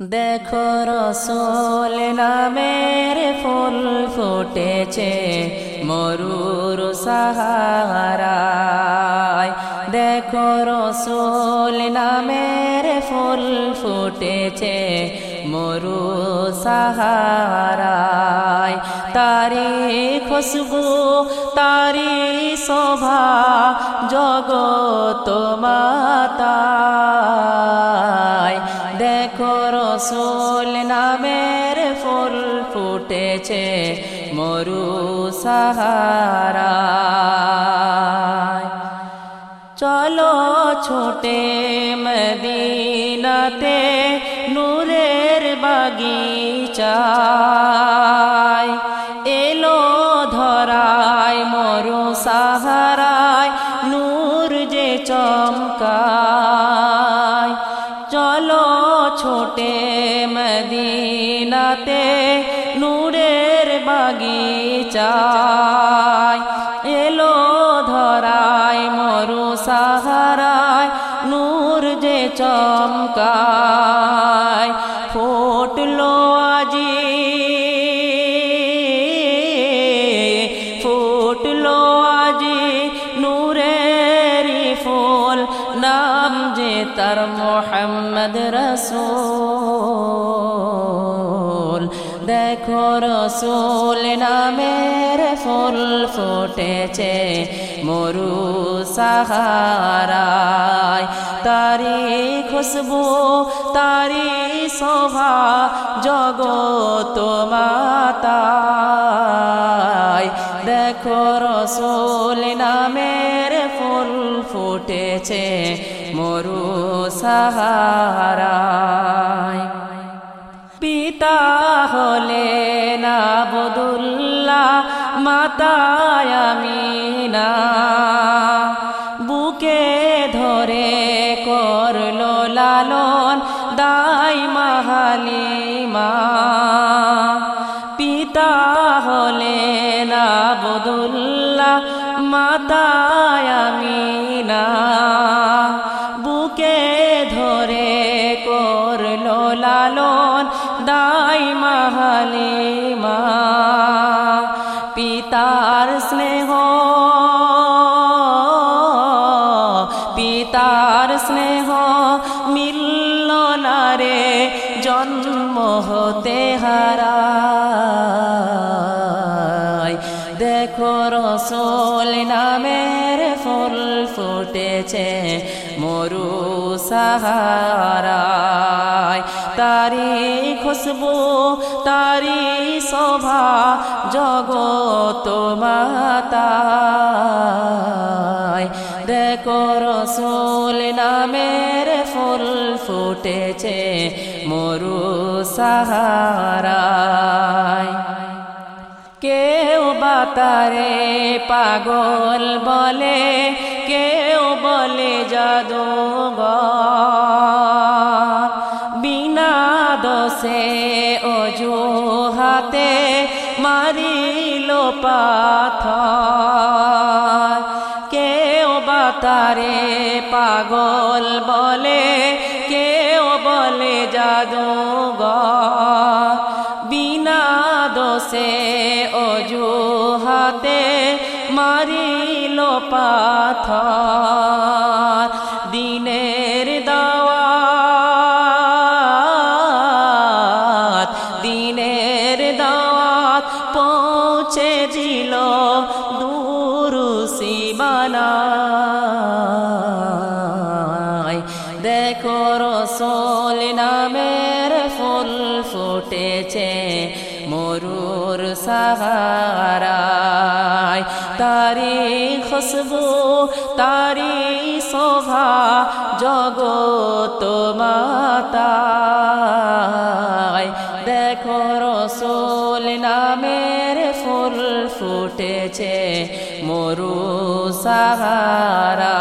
দেখো রসোল নামের ফুল ফুটেছে মরুর সাহারায়। দেখো রসোল নামের ফুল ফুটেছে মরু সাহারায়। তারি খুশবু, তারি শোভা, জগত মাতায় রসুল নামের ফুল ফুটেছে মরু সাহারা। চলো ছোটে মদিনাতে নূরের বাগিচায়। এলো ধরায় মরু সাহারায়, নূর যে চমকায়। মদিনাতে নূরের বাগিচায়। এলো ধরায় মরু সাহারায় নূর যে চমকায়। তার মোহাম্মদ রসুল। দেখো রসুল নামের ফুল ফুটেছে মরু সাহারায়। তারি খুশবু তারি শোভা জগত মাতায়। দেখো রসুল নামের ফুটেছে মরু সাহারায়। পিতা হলে না বদুল্লা মাতায়ামিনা বুকে ধরে করল লালন, দাই মাহালিমা। পিতা হলে না বদুল্লা মাতায়ামিনা বুকে ধরে করল লালন দাই মাহালিমা। পিতার স্নেহ পিতার স্নেহ মিলল না রে, জন্ম হতে হারায়। দেখো রসোল নামের ফুল ফুটেছে মরু সাহারায়। তারি খুশবু তারি শোভা জগত মাতায়। দেখো রসুল নামের ফুল ফুটেছে মরু সাহারায়। কেউ বাতারে পাগল বলে, কেউ বলে জাদুঘর। বিনা দোষে অজুহাতে মারিল পাথর। কেউ বাতারে পাগল বলে, কেউ বলে জাদুঘর। বিনা দোষে অজুহাতে মারিল পাথর। দিনের দাওয়াত দিনের দাওয়াত পৌঁছে দিল দূর শিবানায় ফুটেছে মরুর সাহারায়। তারি খুশবু তারি শোভা জগত মাতায়। দেখো রসোল নামের ফুল ফুটেছে মরু সাহারা